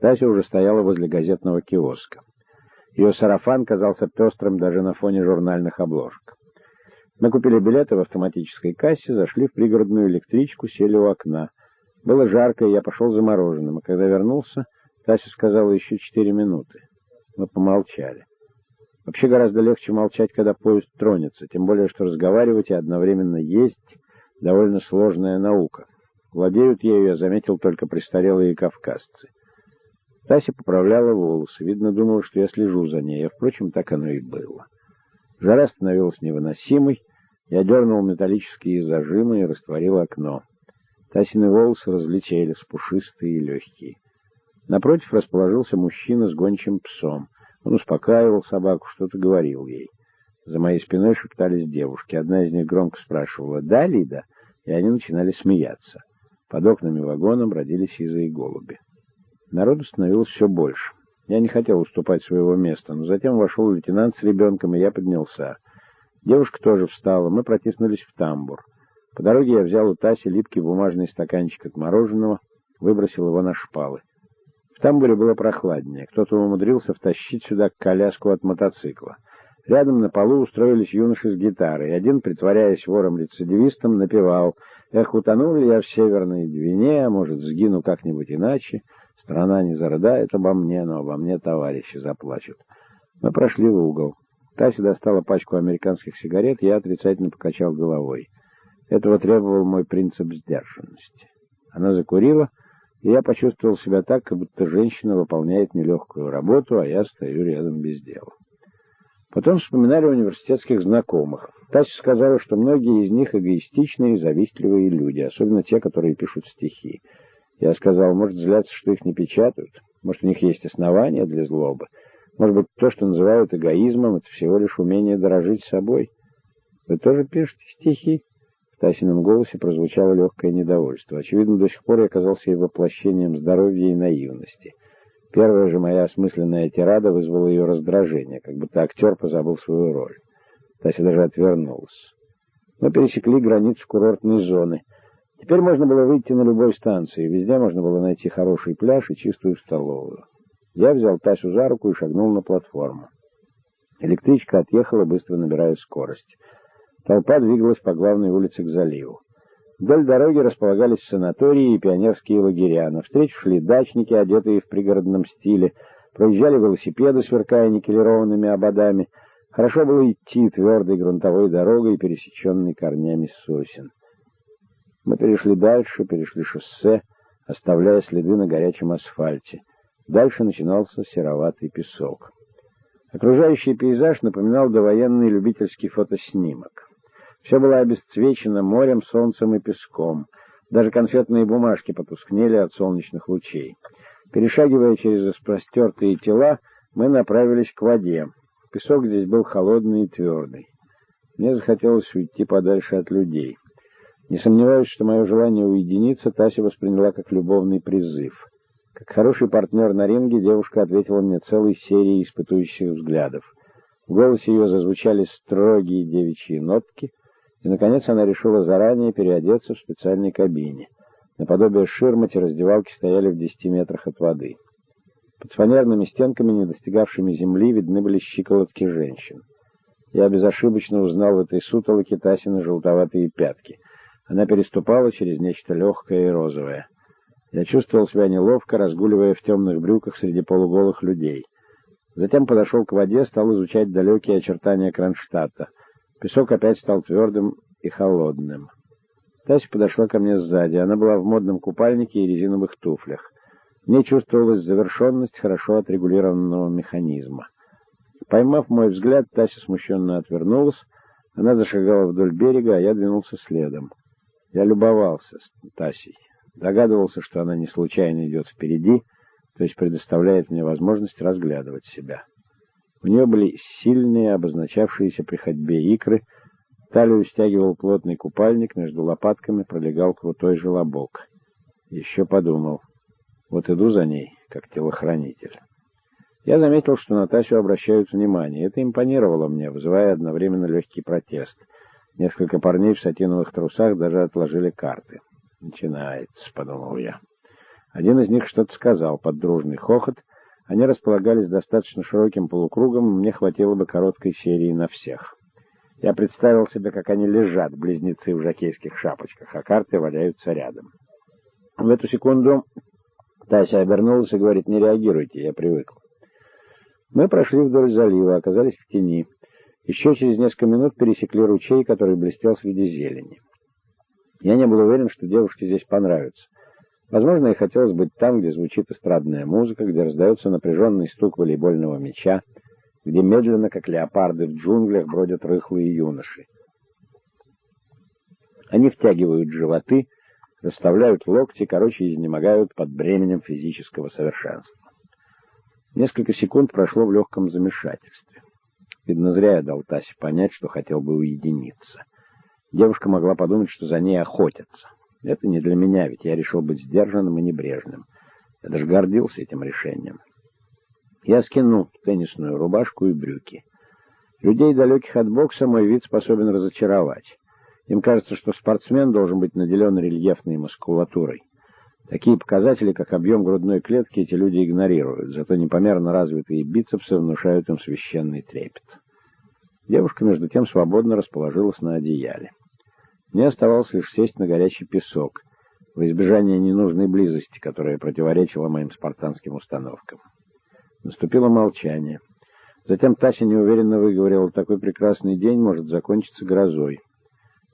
Тася уже стояла возле газетного киоска. Ее сарафан казался пестрым даже на фоне журнальных обложек. Мы купили билеты в автоматической кассе, зашли в пригородную электричку, сели у окна. Было жарко, и я пошел за мороженым, а когда вернулся, Тася сказала еще четыре минуты. Мы помолчали. Вообще гораздо легче молчать, когда поезд тронется, тем более, что разговаривать и одновременно есть — довольно сложная наука. Владеют ею, я заметил, только престарелые кавказцы. Тася поправляла волосы, видно, думала, что я слежу за ней, а, впрочем, так оно и было. Жара становилась невыносимой, я дернул металлические зажимы и растворил окно. Тасины волосы разлетелись, пушистые и легкие. Напротив расположился мужчина с гончим псом. Он успокаивал собаку, что-то говорил ей. За моей спиной шептались девушки. Одна из них громко спрашивала «Да, Лида?» И они начинали смеяться. Под окнами вагона бродили сизые голуби. Народу становилось все больше. Я не хотел уступать своего места, но затем вошел лейтенант с ребенком, и я поднялся. Девушка тоже встала, мы протиснулись в тамбур. По дороге я взял у Таси липкий бумажный стаканчик от мороженого, выбросил его на шпалы. В тамбуре было прохладнее. Кто-то умудрился втащить сюда коляску от мотоцикла. Рядом на полу устроились юноши с гитарой. Один, притворяясь вором-рецидивистом, напевал «Эх, утонул я в Северной Двине, а может, сгину как-нибудь иначе? Страна не зарыдает обо мне, но обо мне товарищи заплачут». Мы прошли в угол. Тася достала пачку американских сигарет, я отрицательно покачал головой. Этого требовал мой принцип сдержанности. Она закурила, и я почувствовал себя так, как будто женщина выполняет нелегкую работу, а я стою рядом без дела. Потом вспоминали университетских знакомых. Тася сказала, что многие из них эгоистичные и завистливые люди, особенно те, которые пишут стихи. Я сказал, может, злятся, что их не печатают, может, у них есть основания для злобы. Может быть, то, что называют эгоизмом, это всего лишь умение дорожить собой. Вы тоже пишете стихи? В Тасином голосе прозвучало легкое недовольство. Очевидно, до сих пор я казался ей воплощением здоровья и наивности. Первая же моя осмысленная тирада вызвала ее раздражение, как будто актер позабыл свою роль. Тася даже отвернулась. Мы пересекли границу курортной зоны. Теперь можно было выйти на любой станции, везде можно было найти хороший пляж и чистую столовую. Я взял Тасю за руку и шагнул на платформу. Электричка отъехала, быстро набирая скорость. Толпа двигалась по главной улице к заливу. Вдоль дороги располагались санатории и пионерские лагеря. Навстречу шли дачники, одетые в пригородном стиле. Проезжали велосипеды, сверкая никелированными ободами. Хорошо было идти твердой грунтовой дорогой, пересеченной корнями сосен. Мы перешли дальше, перешли шоссе, оставляя следы на горячем асфальте. Дальше начинался сероватый песок. Окружающий пейзаж напоминал довоенный любительский фотоснимок. Все было обесцвечено морем, солнцем и песком. Даже конфетные бумажки потускнели от солнечных лучей. Перешагивая через распростертые тела, мы направились к воде. Песок здесь был холодный и твердый. Мне захотелось уйти подальше от людей. Не сомневаюсь, что мое желание уединиться Тася восприняла как любовный призыв — как хороший партнер на ринге, девушка ответила мне целой серией испытующих взглядов. В голосе ее зазвучали строгие девичьи нотки, и, наконец, она решила заранее переодеться в специальной кабине. Наподобие ширмати раздевалки стояли в десяти метрах от воды. Под фанерными стенками, не достигавшими земли, видны были щиколотки женщин. Я безошибочно узнал в этой сутолоке Тасины желтоватые пятки. Она переступала через нечто легкое и розовое. Я чувствовал себя неловко, разгуливая в темных брюках среди полуголых людей. Затем подошел к воде, стал изучать далекие очертания Кронштадта. Песок опять стал твердым и холодным. Тася подошла ко мне сзади. Она была в модном купальнике и резиновых туфлях. Мне чувствовалась завершенность хорошо отрегулированного механизма. Поймав мой взгляд, Тася смущенно отвернулась. Она зашагала вдоль берега, а я двинулся следом. Я любовался Тасей. Догадывался, что она не случайно идет впереди, то есть предоставляет мне возможность разглядывать себя. У нее были сильные, обозначавшиеся при ходьбе икры, талию стягивал плотный купальник, между лопатками пролегал крутой желобок. Еще подумал, вот иду за ней, как телохранитель. Я заметил, что на Тасю обращают внимание. Это импонировало мне, вызывая одновременно легкий протест. Несколько парней в сатиновых трусах даже отложили карты. «Начинается», — подумал я. Один из них что-то сказал под дружный хохот. Они располагались достаточно широким полукругом, мне хватило бы короткой серии на всех. Я представил себе, как они лежат, близнецы в жакейских шапочках, а карты валяются рядом. В эту секунду Тася обернулась и говорит, не реагируйте, я привыкла. Мы прошли вдоль залива, оказались в тени. Еще через несколько минут пересекли ручей, который блестел среди зелени. Я не был уверен, что девушке здесь понравится. Возможно, ей хотелось быть там, где звучит эстрадная музыка, где раздается напряженный стук волейбольного мяча, где медленно, как леопарды в джунглях, бродят рыхлые юноши. Они втягивают животы, расставляют локти, короче, изнемогают под бременем физического совершенства. Несколько секунд прошло в легком замешательстве. Видно, зря я дал Тасе понять, что хотел бы уединиться. Девушка могла подумать, что за ней охотятся. Это не для меня, ведь я решил быть сдержанным и небрежным. Я даже гордился этим решением. Я скинул теннисную рубашку и брюки. Людей, далеких от бокса, мой вид способен разочаровать. Им кажется, что спортсмен должен быть наделен рельефной мускулатурой. Такие показатели, как объем грудной клетки, эти люди игнорируют, зато непомерно развитые бицепсы внушают им священный трепет. Девушка, между тем, свободно расположилась на одеяле. Мне оставалось лишь сесть на горячий песок, во избежание ненужной близости, которая противоречила моим спартанским установкам. Наступило молчание. Затем Тася неуверенно выговорила, такой прекрасный день может закончиться грозой.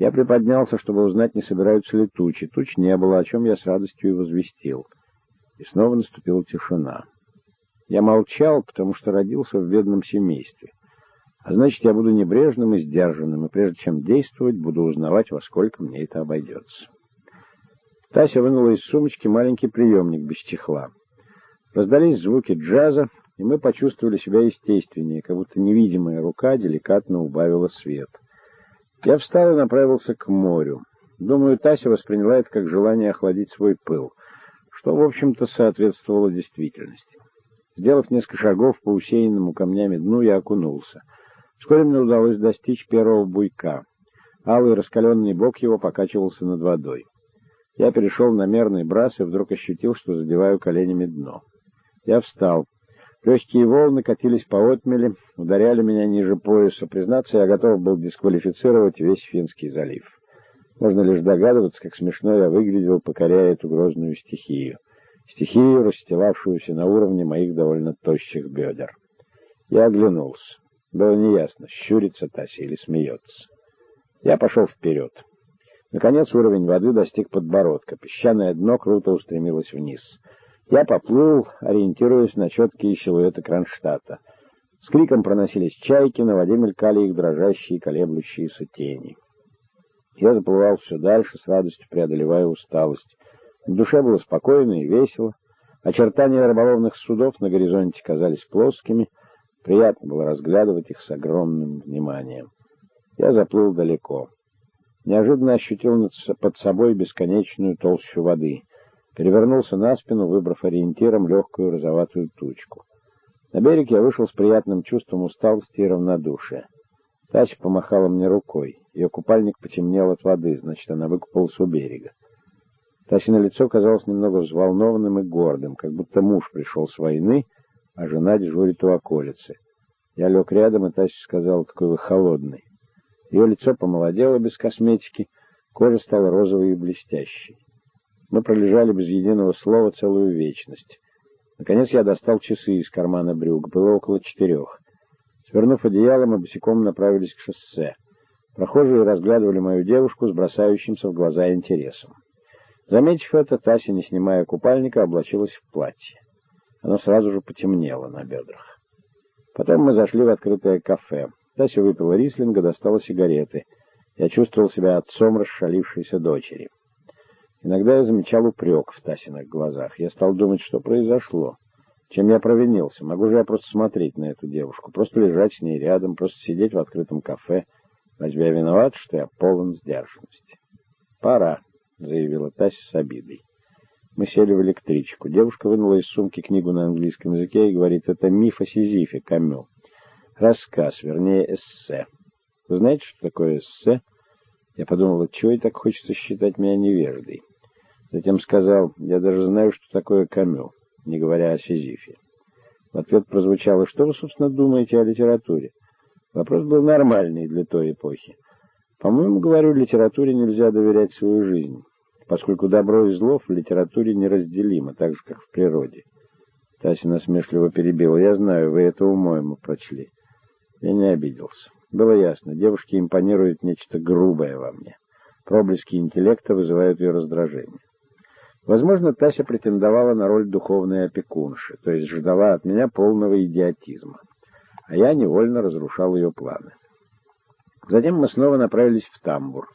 Я приподнялся, чтобы узнать, не собираются ли тучи. Туч не было, о чем я с радостью и возвестил. И снова наступила тишина. Я молчал, потому что родился в бедном семействе. А значит, я буду небрежным и сдержанным, и прежде чем действовать, буду узнавать, во сколько мне это обойдется. Тася вынула из сумочки маленький приемник без чехла. Раздались звуки джаза, и мы почувствовали себя естественнее, как будто невидимая рука деликатно убавила свет. Я встал и направился к морю. Думаю, Тася восприняла это как желание охладить свой пыл, что, в общем-то, соответствовало действительности. Сделав несколько шагов по усеянному камнями дну, я окунулся. Вскоре мне удалось достичь первого буйка. Алый раскаленный бок его покачивался над водой. Я перешел на мерный брас и вдруг ощутил, что задеваю коленями дно. Я встал. Легкие волны катились по отмели, ударяли меня ниже пояса. Признаться, я готов был дисквалифицировать весь Финский залив. Можно лишь догадываться, как смешно я выглядел, покоряя эту грозную стихию. Стихию, расстилавшуюся на уровне моих довольно тощих бедер. Я оглянулся. Было неясно, щурится Тася или смеется. Я пошел вперед. Наконец уровень воды достиг подбородка. Песчаное дно круто устремилось вниз. Я поплыл, ориентируясь на четкие силуэты Кронштадта. С криком проносились чайки, на воде мелькали их дрожащие колеблющиеся тени. Я заплывал все дальше, с радостью преодолевая усталость. В душе было спокойно и весело. Очертания рыболовных судов на горизонте казались плоскими. Приятно было разглядывать их с огромным вниманием. Я заплыл далеко. Неожиданно ощутил под собой бесконечную толщу воды перевернулся на спину, выбрав ориентиром легкую розоватую тучку. На берег я вышел с приятным чувством усталости и равнодушия. Тася помахала мне рукой. Ее купальник потемнел от воды, значит, она выкупалась у берега. Тасина лицо казалось немного взволнованным и гордым, как будто муж пришел с войны, а жена дежурит у околицы. Я лег рядом, и Тася сказала, какой вы холодный. Ее лицо помолодело без косметики, кожа стала розовой и блестящей. Мы пролежали без единого слова целую вечность. Наконец я достал часы из кармана брюк. Было около четырех. Свернув одеяло, мы босиком направились к шоссе. Прохожие разглядывали мою девушку с бросающимся в глаза интересом. Заметив это, Тася, не снимая купальника, облачилась в платье. Оно сразу же потемнело на бедрах. Потом мы зашли в открытое кафе. Тася выпила рислинга, достала сигареты. Я чувствовал себя отцом расшалившейся дочери. Иногда я замечал упрек в Тасиных глазах. Я стал думать, что произошло. Чем я провинился? Могу же я просто смотреть на эту девушку, просто лежать с ней рядом, просто сидеть в открытом кафе. Разве я виноват, что я полон сдержанности? «Пора», — заявила Тася с обидой. Мы сели в электричку. Девушка вынула из сумки книгу на английском языке и говорит, это миф о Сизифе, Камю. Рассказ, вернее, эссе. Вы знаете, что такое эссе? Я подумал, чего и так хочется считать меня невеждой. Затем сказал, я даже знаю, что такое Камю, не говоря о Сизифе. В ответ прозвучало, что вы, собственно, думаете о литературе? Вопрос был нормальный для той эпохи. По-моему, говорю, литературе нельзя доверять свою жизнь, поскольку добро и зло в литературе неразделимо, так же, как в природе. Тася насмешливо перебила. «Я знаю, вы это умоемо прочли». Я не обиделся. Было ясно, девушке импонирует нечто грубое во мне. Проблески интеллекта вызывают ее раздражение. Возможно, Тася претендовала на роль духовной опекунши, то есть ждала от меня полного идиотизма. А я невольно разрушал ее планы. Затем мы снова направились в тамбур.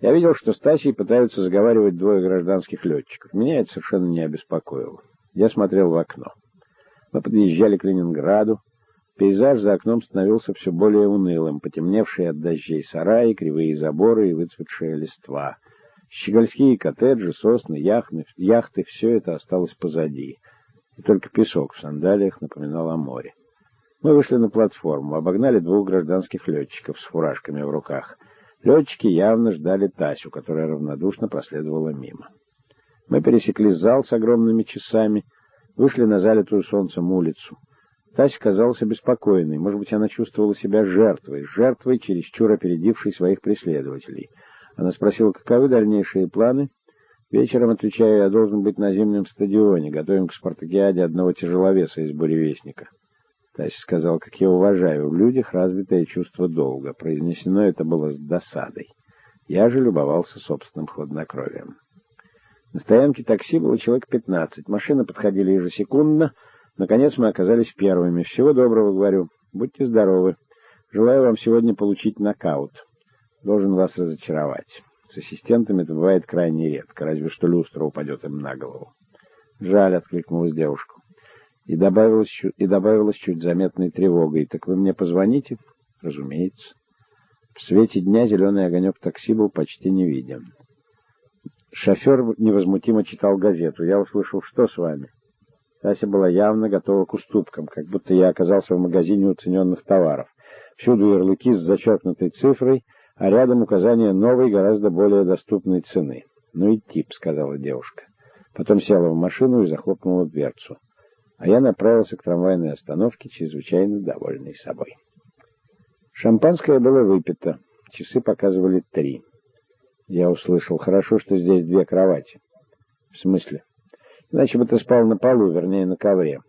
Я видел, что с Тасей пытаются заговаривать двое гражданских летчиков. Меня это совершенно не обеспокоило. Я смотрел в окно. Мы подъезжали к Ленинграду. Пейзаж за окном становился все более унылым, потемневшие от дождей сараи, кривые заборы и выцветшая листва. Щегольские коттеджи, сосны, яхты, яхты — все это осталось позади. И только песок в сандалиях напоминал о море. Мы вышли на платформу, обогнали двух гражданских летчиков с фуражками в руках. Летчики явно ждали Тасю, которая равнодушно проследовала мимо. Мы пересекли зал с огромными часами, вышли на залитую солнцем улицу. Тася казалась обеспокоенной. Может быть, она чувствовала себя жертвой, жертвой, чересчур опередившей своих преследователей. Она спросила, каковы дальнейшие планы. Вечером, отвечаю, я должен быть на зимнем стадионе, готовим к спартакиаде одного тяжеловеса из буревестника. Тася сказал, как я уважаю в людях развитое чувство долга. Произнесено это было с досадой. Я же любовался собственным хладнокровием. На стоянке такси было человек пятнадцать. Машины подходили ежесекундно. Наконец мы оказались первыми. Всего доброго, говорю. Будьте здоровы. Желаю вам сегодня получить нокаут. Должен вас разочаровать. С ассистентами это бывает крайне редко, разве что люстра упадет им на голову. Жаль, откликнулась девушка. И добавилась, и добавилась чуть заметной тревогой. Так вы мне позвоните? Разумеется. В свете дня зеленый огонек такси был почти не виден. Шофер невозмутимо читал газету. Я услышал, что с вами? Тася была явно готова к уступкам, как будто я оказался в магазине уцененных товаров. Всюду ярлыки с зачеркнутой цифрой, а рядом указание новой, гораздо более доступной цены. «Ну и тип», — сказала девушка. Потом села в машину и захлопнула дверцу. А я направился к трамвайной остановке, чрезвычайно довольный собой. Шампанское было выпито. Часы показывали три. Я услышал. Хорошо, что здесь две кровати. В смысле? Иначе бы ты спал на полу, вернее, на ковре.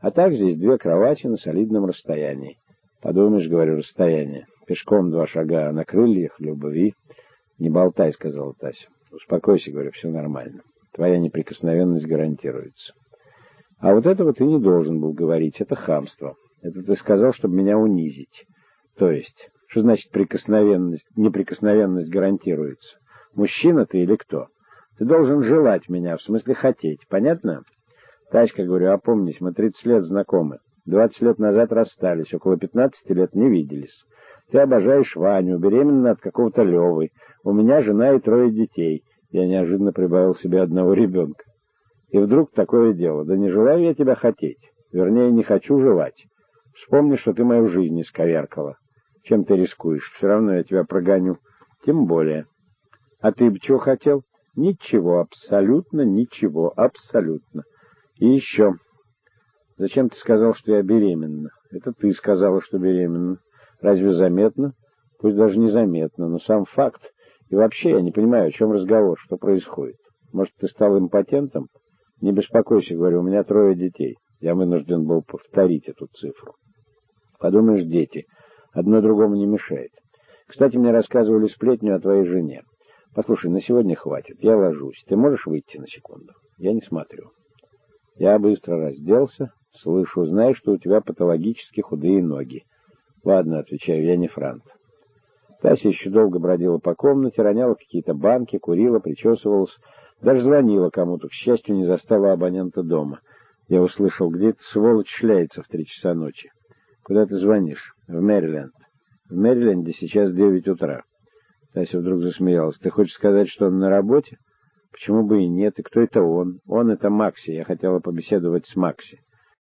А так здесь две кровати на солидном расстоянии. Подумаешь, говорю, расстояние. Пешком два шага, а на крыльях любви. Не болтай, сказала Тася. Успокойся, говорю, все нормально. Твоя неприкосновенность гарантируется. А вот этого ты не должен был говорить. Это хамство. Это ты сказал, чтобы меня унизить. То есть, что значит прикосновенность, неприкосновенность гарантируется? Мужчина ты или кто? Ты должен желать меня, в смысле хотеть. Понятно? Тачка, говорю, опомнись, мы 30 лет знакомы. 20 лет назад расстались, около 15 лет не виделись. Ты обожаешь Ваню, беременна от какого-то Левы. У меня жена и трое детей. Я неожиданно прибавил себе одного ребенка. И вдруг такое дело. Да не желаю я тебя хотеть. Вернее, не хочу жевать. Вспомни, что ты мою жизнь исковеркала. Чем ты рискуешь? Все равно я тебя прогоню. Тем более. А ты бы чего хотел? Ничего, абсолютно ничего, абсолютно. И еще. Зачем ты сказал, что я беременна? Это ты сказала, что беременна. Разве заметно? Пусть даже незаметно, но сам факт. И вообще я не понимаю, о чем разговор, что происходит. Может, ты стал импотентом? Не беспокойся, говорю, у меня трое детей. Я вынужден был повторить эту цифру. Подумаешь, дети. Одно другому не мешает. Кстати, мне рассказывали сплетню о твоей жене. Послушай, на сегодня хватит. Я ложусь. Ты можешь выйти на секунду? Я не смотрю. Я быстро разделся. Слышу, знаешь, что у тебя патологически худые ноги. Ладно, отвечаю, я не франт. Тася еще долго бродила по комнате, роняла какие-то банки, курила, причесывалась, даже звонила кому-то. К счастью, не застала абонента дома. Я услышал, где эта сволочь шляется в три часа ночи. Куда ты звонишь? В Мэриленд. В Мэриленде сейчас девять утра. Тася вдруг засмеялась. «Ты хочешь сказать, что он на работе?» «Почему бы и нет? И кто это он?» «Он — это Макси. Я хотела побеседовать с Макси».